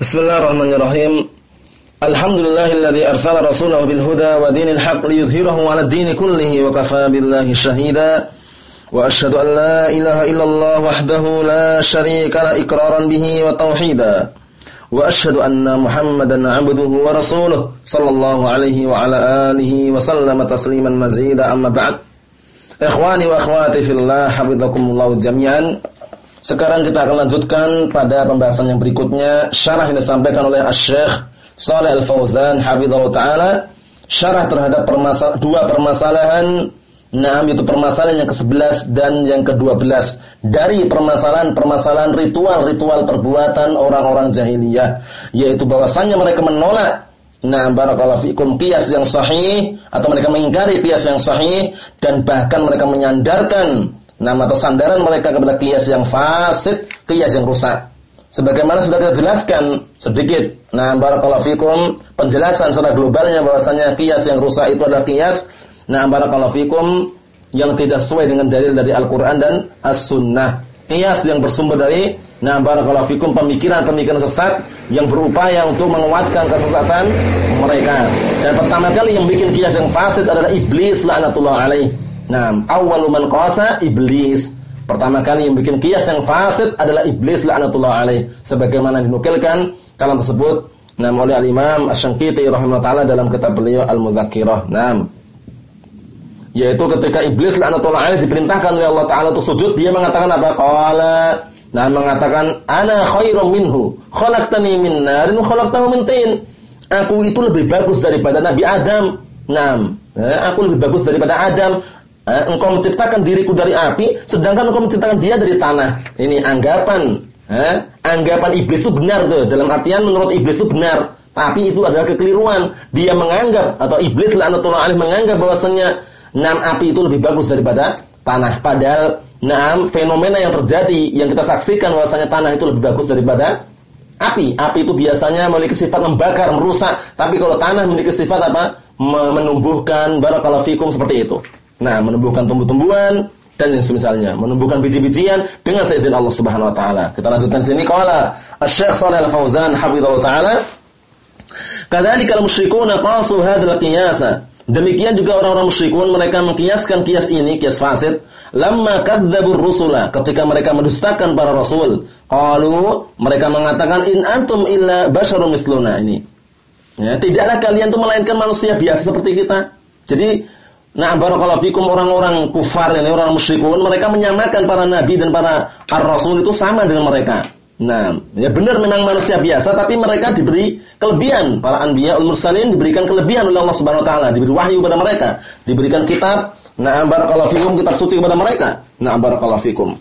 Bismillahirrahmanirrahim. Alhamdulillahilladzi arsala rasulahu bil huda wa dinil haqq liyudhhirahu 'ala ad-din kullihi wa kafaa billahi shahida. Wa asyhadu an la ilaha illallah wahdahu la syarika la iqraran bihi wa tauhida. Wa asyhadu anna Muhammadan 'abduhu wa rasuluh sallallahu alaihi wa ala alihi wa sallama tasliman mazida amma ba'd. Ikhwani wa akhwati fillah, hafizakumullah jami'an. Sekarang kita akan lanjutkan pada pembahasan yang berikutnya. Syarah yang disampaikan oleh Asy-Syaikh Shalih Al-Fauzan hafizallahu taala. Syarah terhadap permasal dua permasalahan. Nah, itu permasalahan yang ke-11 dan yang ke-12 dari permasalahan-permasalahan ritual-ritual perbuatan orang-orang jahiliyah, yaitu bahwasannya mereka menolak. Nah barakallahu fikum qiyas yang sahih atau mereka mengingkari qiyas yang sahih dan bahkan mereka menyandarkan nama atau sandaran mereka kepada kias yang fasid, kias yang rusak. Sebagaimana sudah kita jelaskan sedikit. Nah, barakallahu fikum penjelasan secara globalnya bahwasanya kias yang rusak itu adalah kias nah barakallahu fikum yang tidak sesuai dengan dalil dari Al-Qur'an dan As-Sunnah. Kias yang bersumber dari nah barakallahu fikum pemikiran-pemikiran sesat yang berupaya untuk menguatkan kesesatan mereka. Dan pertama kali yang bikin kias yang fasid adalah iblis laknatullah alaih. Nah, awwalu man qasa iblis. Pertama kali yang bikin kias yang fasid adalah iblis laknatullah alaih. Sebagaimana dinukilkan kalam tersebut nah oleh al-Imam Asy-Syanqiti rahimahullah taala dalam kitab beliau Al-Mudzakirah. Nah, yaitu ketika iblis laknatullah alaih diperintahkan oleh Allah taala untuk sujud, dia mengatakan apa? Qala Nah, mengatakan ana khairum minhu, khalaqtani min narin khalaqtahu min tin. Aku itu lebih bagus daripada Nabi Adam. Nah, aku lebih bagus daripada Adam. Eh, engkau menciptakan diriku dari api, sedangkan engkau menciptakan dia dari tanah. Ini anggapan, eh, anggapan iblis itu benar tuh. Dalam artian menurut iblis itu benar, tapi itu adalah kekeliruan. Dia menganggap atau iblis laknatullah alaih menganggap bahwasanya enam api itu lebih bagus daripada tanah. Padahal enam fenomena yang terjadi yang kita saksikan bahwasanya tanah itu lebih bagus daripada api. Api itu biasanya memiliki sifat membakar, merusak. Tapi kalau tanah memiliki sifat apa? Menumbuhkan barakallahu fikum seperti itu. Nah, menumbuhkan tumbuh-tumbuhan dan yang semisalnya, menumbuhkan biji-bijian dengan seizin Allah Subhanahu wa taala. Kita lanjutkan sini qala Asy-Syaikh Shalih Al-Fauzan hafizallahu taala Kadzalika al-musyrikuuna qasu hadzal qiyasa. Demikian juga orang-orang musyrikun mereka mengkiaskan kias ini, kias fasid, lamma kadzdzabur rusula, ketika mereka mendustakan para rasul. Qalu, mereka mengatakan in antum illa basyarum misluna ini. Ya, tidaklah kalian itu melainkan manusia biasa seperti kita. Jadi Nah, barakallahu fikum orang-orang kufar ini orang musyrikun, mereka menyamakan para nabi dan para ar-rasul itu sama dengan mereka. Nah, ya benar memang manusia biasa tapi mereka diberi kelebihan. Para anbiya ul mursalin diberikan kelebihan oleh Allah Subhanahu wa taala, diberi wahyu kepada mereka, diberikan kitab, nah barakallahu fikum kitab suci kepada mereka. Nah, barakallahu fikum.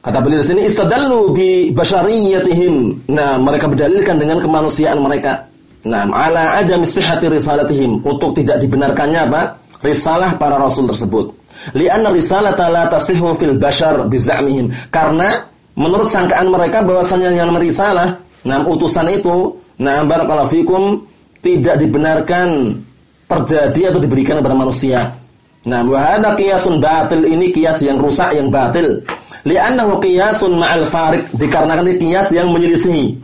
Kata beliau di sini istadallu bi basyariyatihim. Nah, mereka berdalilkan dengan kemanusiaan mereka. Nah, ala adam sihhati risalatihim untuk tidak dibenarkannya apa? Risalah para rasul tersebut. Li'anna risalata la tasihhu fil bashar bizamihim. Karena menurut sangkaan mereka bahwasanya yang merisalah, nah utusan itu, nah barakallahu fikum tidak dibenarkan terjadi atau diberikan kepada manusia. Nah, wa hadza qiyasun batil ini kias yang rusak yang batil. Li'annahu qiyasun ma'al farid dikarenakan ini kias yang menyelisihi.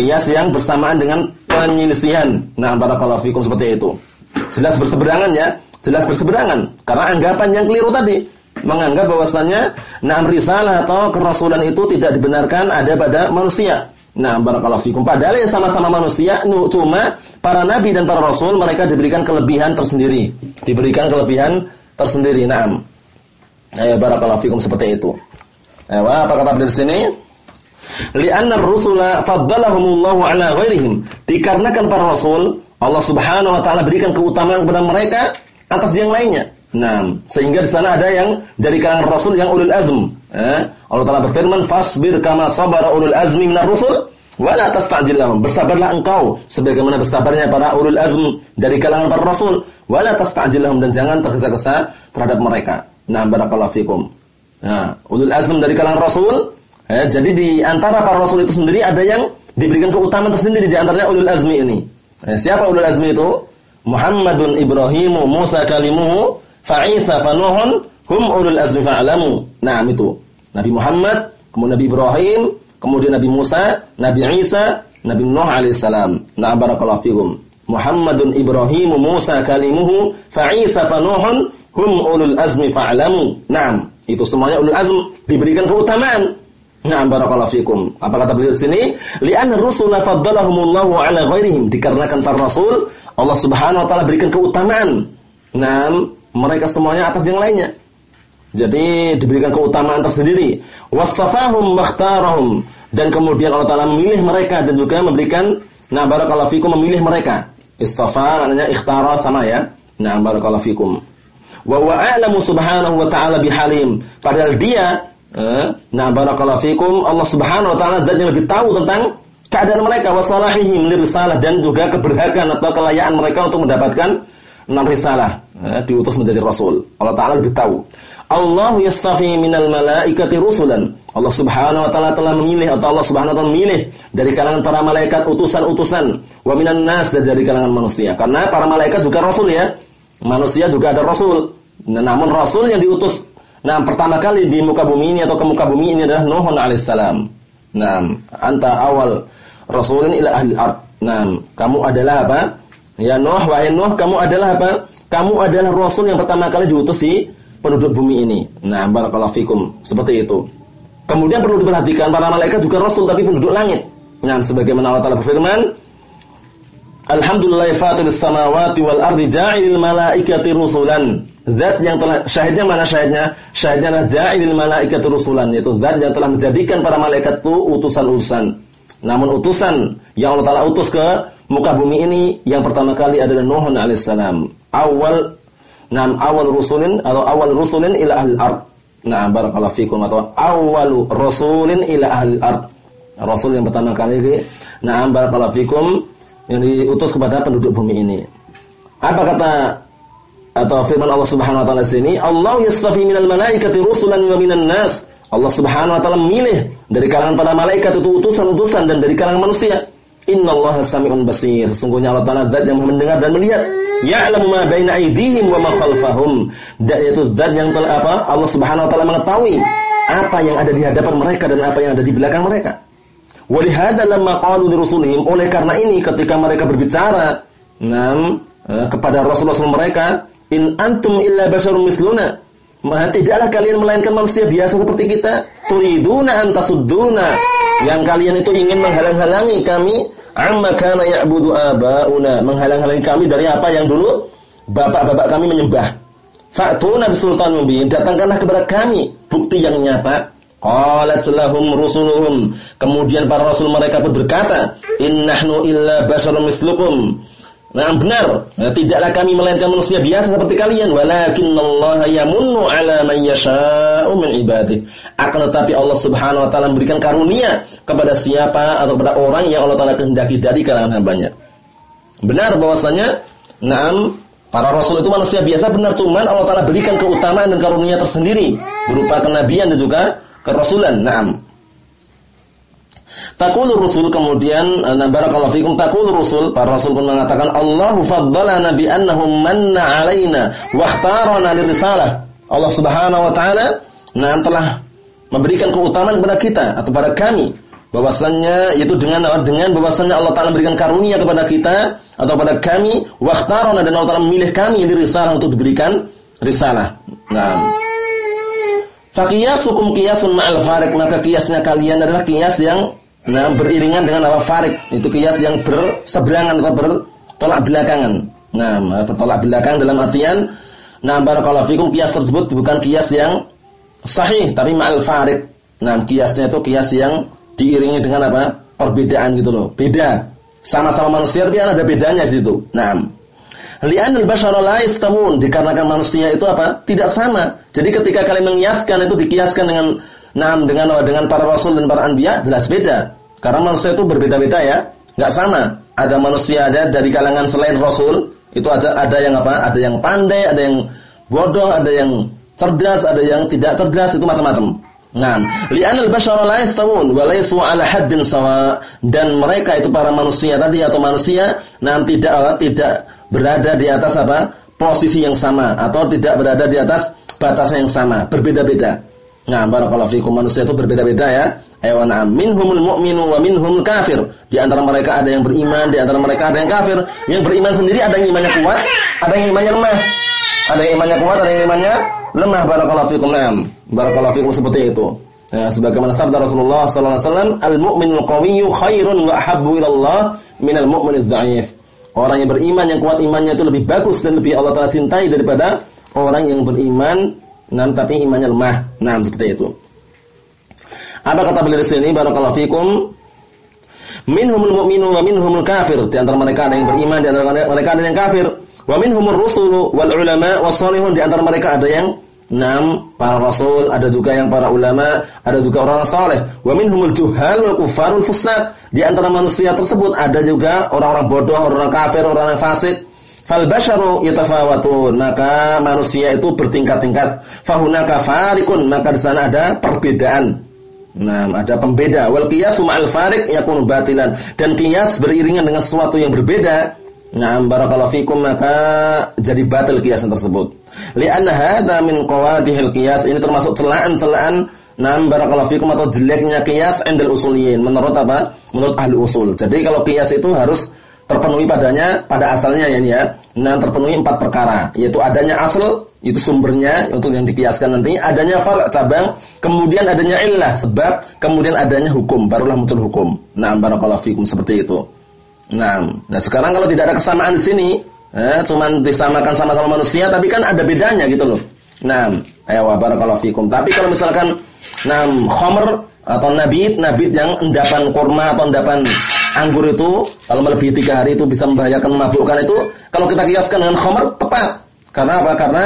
Kias yang bersamaan dengan penyelisihan. Nah, barakallahu fikum seperti itu. Jelas berseberangan ya jelas berseberangan karena anggapan yang keliru tadi menganggap bahwasanya na'am risalah atau kerasulan itu tidak dibenarkan ada pada manusia. Nah, barakallahu fikum. Padahal yang sama-sama manusia, cuma para nabi dan para rasul mereka diberikan kelebihan tersendiri. Diberikan kelebihan tersendiri. Naam. Ayo barakallahu fikum seperti itu. Ayo, apa kata di sini? Li'anna ar-rusula faddalahumullahu ala ghairihim. Dikarenakan para rasul, Allah Subhanahu wa taala berikan keutamaan kepada mereka atas yang lainnya. Nah, sehingga di sana ada yang dari kalangan Rasul yang ulul azm. Eh? Allah Taala berfirman, "Fasbir kama sabara ulul azmi minar rusul, wa la tasta'jil lahum." Bersabarlah engkau sebagaimana bersabarnya para ulul azm dari kalangan para rasul, wa la tasta'jil lahum dan jangan tergesa-gesa terhadap mereka. Nah, barakallahu fikum. Nah, ulul azm dari kalangan rasul, eh, jadi di antara para rasul itu sendiri ada yang diberikan keutamaan tersendiri di antaranya ulul azmi ini. Eh, siapa ulul azmi itu? Muhammadun Ibrahimu Musa kalimuhu fa Isa fa Nuhun hum ulul azmi fa'lamu. Nah, itu. Nabi Muhammad, kemudian Nabi Ibrahim, kemudian Nabi Musa, Nabi Isa, Nabi Nuh alaihissalam. Nah barakallahu fikum. Muhammadun Ibrahim Musa kalimuhu fa Isa fa Nuhun hum ulul azmi fa'lamu. Naam, itu semuanya ulul azm diberikan keutamaan. Naam barakallahu fikum. Apa kata beliau sini? Li'an rusul faddalahumullahu ala ghairihim. Dikarenakan para rasul Allah Subhanahu wa taala berikan keutamaan. Naam, mereka semuanya atas yang lainnya. Jadi diberikan keutamaan tersendiri. Wastafahum makhtarahum dan kemudian Allah taala memilih mereka dan juga memberikan nah barakallahu fikum memilih mereka. Istafa maknanya ikhtara sama ya. Nah, barakallahu fikum. Wa huwa a'lamu subhanahu wa ta'ala bihalim. Padahal dia nah barakallahu fikum Allah Subhanahu wa taala dan yang lebih tahu tentang keadaan mereka wa salahihim lirisalah dan juga keberhakan atau kelayaan mereka untuk mendapatkan enam risalah, eh, diutus menjadi rasul. Allah taala lebih tahu. Allah yastafi minal malaikati rusulan. Allah Subhanahu wa taala telah memilih atau Allah Subhanahu wa taala memilih dari kalangan para malaikat utusan-utusan wa minan nas dan dari kalangan manusia. Karena para malaikat juga rasul ya. Manusia juga ada rasul. Nah, namun rasul yang diutus nah pertama kali di muka bumi ini atau ke muka bumi ini adalah Nuh alaihissalam. Nah, anta awal rasulin ila ahli ard. Nah, kamu adalah apa? Ya Nuh, wahai Nuh, kamu adalah apa? Kamu adalah rasul yang pertama kali diutus di penduduk bumi ini. Nah, barakallahu fikum. Seperti itu. Kemudian perlu diperhatikan para malaikat juga rasul tapi penduduk langit. Nah, sebagaimana Allah Taala berfirman, Alhamdulillah fatiris samawati wal ardi ja'ilil malaikati rusulan. Zat yang telah syahidnya mana syahidnya? Syahidnya adalah ja'ilil malaikati rusulan yaitu zat yang telah menjadikan para malaikat itu utusan-utusan. Namun utusan yang Allah Taala utus ke muka bumi ini yang pertama kali adalah Nuh alaihissalam. Awal Nam awal rusulin atau awal rusulin ila ahli ard. Nah, barakallahu fikum atau awal rusulin ila ahli ard. Rasul yang pertama kali nah barakallahu fikum yang diutus kepada penduduk bumi ini. Apa kata atau firman Allah Subhanahu wa taala sini, Allah yastafi minal malaikati rusulan wa minan nas. Allah Subhanahu wa taala memilih dari kalangan para malaikat itu utusan-utusan dan dari kalangan manusia. Innallaha sami'un basir. Sungguhnya Allah Taala zat yang mendengar dan melihat. Ya'lamu ma baina aydihim wa ma khalfahum. Dan itu zat yang telah apa? Allah Subhanahu wa taala mengetahui apa yang ada di hadapan mereka dan apa yang ada di belakang mereka. Walihada lamma qalu lirusulihim oleh karena ini ketika mereka berbicara nam eh, kepada rasul-rasul mereka, in antum illa basyarum misluna. Maka tidaklah kalian melainkan manusia biasa seperti kita. Turiduna antasudduna. Yang kalian itu ingin menghalang-halangi kami amma kana ya'budu abauna, menghalang-halangi kami dari apa yang dulu bapak-bapak kami menyembah. Fa'tuna bisultan mubin, datangkanlah kepada kami bukti yang nyata. Qalat lahum rusuluhum. Kemudian para rasul mereka pun berkata, "Innahnu illa basyarum mislukum." Nah benar, nah, tidaklah kami melainkan manusia biasa seperti kalian, Allah yamunnu ala man yasha'u min ibadih. Akan tetapi Allah Subhanahu wa taala memberikan karunia kepada siapa atau kepada orang yang Allah taala kehendaki dari kalangan hambanya. Benar bahwasanya Naam para rasul itu manusia biasa benar cuman Allah taala berikan keutamaan dan karunia tersendiri berupa kenabian dan juga kerasulan. Naam. Takul Rasul kemudian nah barakallahu fikum takul Rasul para Rasul pun mengatakan Allahu faddalana bi annahu manna alaina wa ikhtarana lirisalah. Allah Subhanahu wa taala nah telah memberikan keutamaan kepada kita atau kepada kami bahwasannya yaitu dengan dengan bahwasannya Allah taala memberikan karunia kepada kita atau kepada kami wa ikhtarana dan Allah taala memilih kami lirisalah untuk diberikan risalah. Nah, Fakiyasukum kiyasun ma'al farik maka kiasnya kalian adalah kias yang Nah, beriringan dengan apa farik. Itu kias yang berseberangan atau bertolak belakangan. Nah, bertolak belakang dalam artian nah barakallahu fikum kias tersebut bukan kias yang sahih tapi ma'al farik. Nah, kiasnya itu kias yang diiringi dengan apa? perbedaan gitu loh. Beda. Sama-sama manusia tapi ada bedanya situ. Nah, Li'anil basyara la yastawun dikarenakan manusia itu apa? Tidak sama. Jadi ketika kalian mengiaskan itu dikiaskan dengan nah dengan dengan para rasul dan para anbiya jelas beda. Karena manusia itu berbeda-beda ya, nggak sama. Ada manusia ada dari kalangan selain Rasul, itu ada ada yang apa? Ada yang pandai, ada yang bodoh, ada yang cerdas, ada yang tidak cerdas, itu macam-macam. Nah, li'anal basyara la yastawun wa laysu 'ala haddin sawa dan mereka itu para manusia tadi atau manusia nah tidak tidak berada di atas apa? posisi yang sama atau tidak berada di atas batas yang sama, berbeda-beda. Nah, barakallahu fikum manusia itu berbeda-beda ya. Na'am minhumul mu'minu wa minhumul kafir. Di antara mereka ada yang beriman, di antara mereka ada yang kafir. Yang beriman sendiri ada yang imannya kuat, ada yang imannya lemah. Ada yang imannya kuat, ada yang imannya lemah. Barakallahu fikum. Naam. Barakallahu fikum seperti itu. Ya, sebagaimana sabda Rasulullah sallallahu alaihi wasallam, "Al-mu'minul qawiyyu khairun wa ahabbu ila Allah minal mu'minidz dha'if." Orang yang beriman yang kuat imannya itu lebih bagus dan lebih Allah Taala cintai daripada orang yang beriman Nah, tapi imannya lemah. Nah, seperti itu. Apa kata beliau di sini? Barakallahu fikum. Minhumul mu'minu wa minhumul kafir. Di antara mereka ada yang beriman, di antara mereka ada yang kafir. Wa minhumur rusulu wal ulama was salihun. Di antara mereka ada yang enam para rasul, ada juga yang para ulama, ada juga orang saleh. Wa minhumul juhal wal kufarul fusaq. Di antara manusia tersebut ada juga orang-orang bodoh, orang-orang kafir, orang yang fasik. Fal basharu yatafawatun, maka manusia itu bertingkat-tingkat. Fahunaka farikun, maka di sana ada perbedaan. Nah, ada pembeda. Wal qiyasu ma'al farik yakunu batilan. Dan qiyas beriringan dengan sesuatu yang berbeda. Nah, barakallahu fikum maka jadi batil qiyasan tersebut. Li'anna hadza min qawadihil qiyas. Ini termasuk celaan-celaan Nah, barakallahu fikum atau jeleknya qiyas endal usuliyin. Menurut apa? Menurut ahli usul. Jadi kalau qiyas itu harus terpenuhi padanya pada asalnya ya ya. Nah, terpenuhi empat perkara, yaitu adanya asal itu sumbernya untuk yang dikiaskan nanti, adanya far cabang, kemudian adanya illah sebab, kemudian adanya hukum, barulah muncul hukum. Nah, barakallahu fikum seperti itu. Nah, nah sekarang kalau tidak ada kesamaan di sini, eh, cuman disamakan sama-sama manusia, tapi kan ada bedanya gitu loh. Nah, ayo barakallahu fikum. Tapi kalau misalkan nah khamr atau nabit, nabit yang endapan kurma atau endapan anggur itu kalau melebihi tiga hari itu bisa membahayakan memabukkan itu kalau kita kiaskan dengan khamr tepat. Karena apa? Karena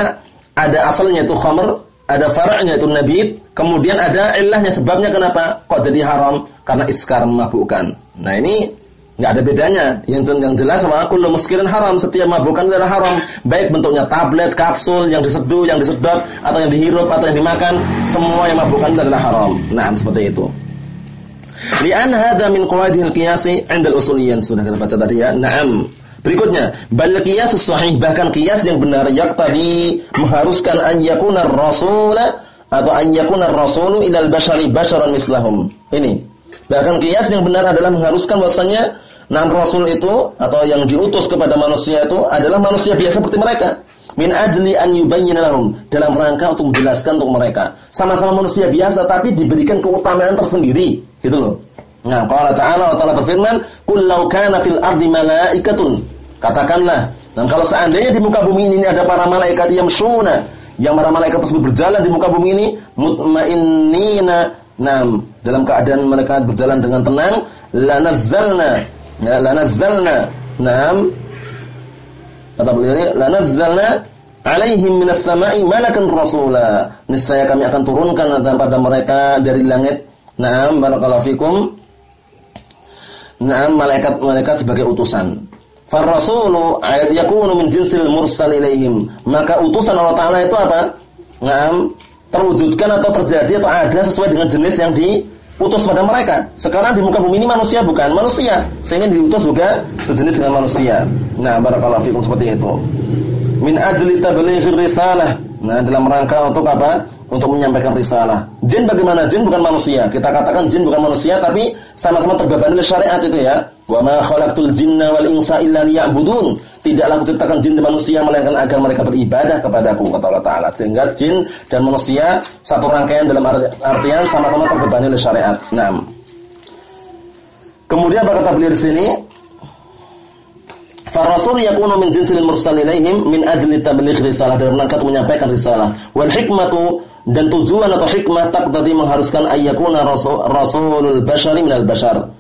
ada asalnya itu khamr, ada far'nya itu nabit, kemudian ada ilahnya sebabnya kenapa kok jadi haram? Karena iskar memabukkan. Nah, ini nggak ada bedanya. Yang yang jelas sama kullu muskirin haram, setiap mabukkan adalah haram. Baik bentuknya tablet, kapsul, yang diseduh, yang disedot, atau yang dihirup, atau yang dimakan, semua yang mabukkan adalah haram. Nah, seperti itu. Li'an hadha min qawadihil qiyasi 'inda al-usuliyin. Sudah kita baca tadi ya. Naam. Berikutnya, bal qiyas sahih bahkan qiyas yang benar yaqtadi mengharuskan an yakuna ar-rasul atau an yakuna ar-rasulu ilal bashari basharan mislahum. Ini. Bahkan qiyas yang benar adalah mengharuskan bahwasanya Nam Rasul itu atau yang diutus kepada manusia itu adalah manusia biasa seperti mereka. Min ajli an yubayyin lahum dalam rangka untuk menjelaskan untuk mereka. Sama-sama manusia biasa tapi diberikan keutamaan tersendiri, gitu loh. Nah, qala ta'ala wa ta'ala berfirman, "Qul law kana fil ardi malaikatun." Katakanlah, dan kalau seandainya di muka bumi ini ada para malaikat yang syuna, yang para malaikat tersebut berjalan di muka bumi ini mutmainnina, nam, dalam keadaan mereka berjalan dengan tenang, lanazzalna Ya, nazzalna. Naam. Kata beliau ini, la nazzalna alaihim minas sama'i malakan rasula. Niscaya kami akan turunkan pada mereka dari langit. Naam, barakallahu fikum. Naam, malaikat-malaikat sebagai utusan. Farrasulu yakunu min jinsil mursal ilaihim. Maka utusan Allah Taala itu apa? Naam, terwujudkan atau terjadi atau ada sesuai dengan jenis yang di utus pada mereka. Sekarang di muka bumi ini manusia bukan manusia, sehingga diutus juga sejenis dengan manusia. Nah, barakallahu fikum seperti itu. Min ajli tablighir risalah. Nah, dalam rangka untuk apa? Untuk menyampaikan risalah. Jin bagaimana? Jin bukan manusia. Kita katakan jin bukan manusia tapi sama-sama terbebani oleh syariat itu ya. Wa ma khalaqtul jinna wal insa illa liya'budun. Tidaklah kuciptakan jin dan manusia melainkan agar mereka beribadah kepadaku kata Allah Taala. Sehingga jin dan manusia satu rangkaian dalam artian sama-sama terbebani oleh syariat. Nah. Kemudian apa kata beliau di sini? Farasul yakunu min jinsil mursal ilaihim min ajli tabligh risalah dalam rangka menyampaikan risalah. Wal hikmatu dan tujuan atau hikmah taqtadi mengharuskan ayyakuna rasul, rasulul bashari minal bashar.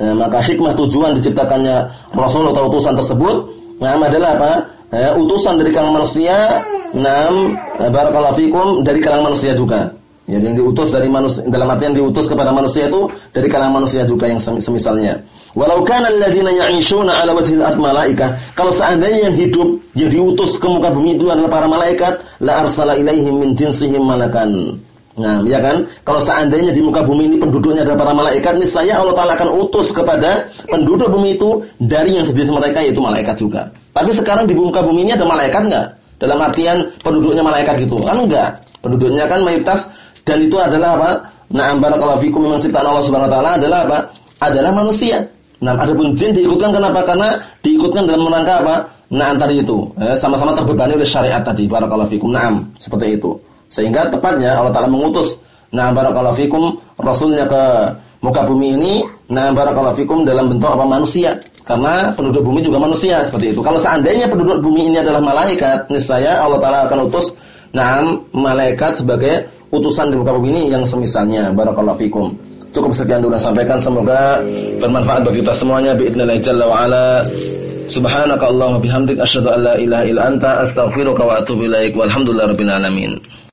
Nah, maka hikmah tujuan diciptakannya rasul atau utusan tersebut nah adalah apa? Eh, utusan dari kalangan manusia, enam barakallahu fikum dari kalangan manusia juga. Jadi yang diutus dari manusia dalam artian diutus kepada manusia itu dari kalangan manusia juga yang semisalnya. Walau kana alladziina ya'ishuna 'ala ard malaika, kalau seandainya yang hidup yang diutus ke muka bumi itu adalah para malaikat, la arsala ilaihim min jinsihim malakan. Nah, ya kan? Kalau seandainya di muka bumi ini penduduknya adalah para malaikat, niscaya Allah Taala akan utus kepada penduduk bumi itu dari yang sejenis mereka yaitu malaikat juga. Tapi sekarang di muka bumi ini ada malaikat enggak? Dalam artian penduduknya malaikat gitu. Kan enggak. Penduduknya kan mayoritas Dan itu adalah apa? Na'am barakallahu fikum memang ciptaan Allah Subhanahu wa taala adalah apa? Adalah manusia. Nah, adapun jin diikutkan kenapa? Karena diikutkan dalam rangka apa? Nah, tadi itu, eh, sama-sama terbebani oleh syariat tadi. Barakallahu fikum. Naam, seperti itu. Sehingga tepatnya Allah taala mengutus Nah, barakallahu fikum rasulnya ke muka bumi ini, nah barakallahu fikum dalam bentuk apa manusia. Karena penduduk bumi juga manusia seperti itu. Kalau seandainya penduduk bumi ini adalah malaikat, niscaya Allah taala akan utus nah malaikat sebagai utusan di muka bumi ini yang semisalnya. Barakallahu fikum. Cukup sekian dulu sampaikan semoga bermanfaat bagi kita semuanya باذنillah jalla wa ala. Subhanaka Allahumma bihamdik asyhadu an la ilaha illa anta astaghfiruka wa atubu ilaik. Walhamdulillahirabbil alamin.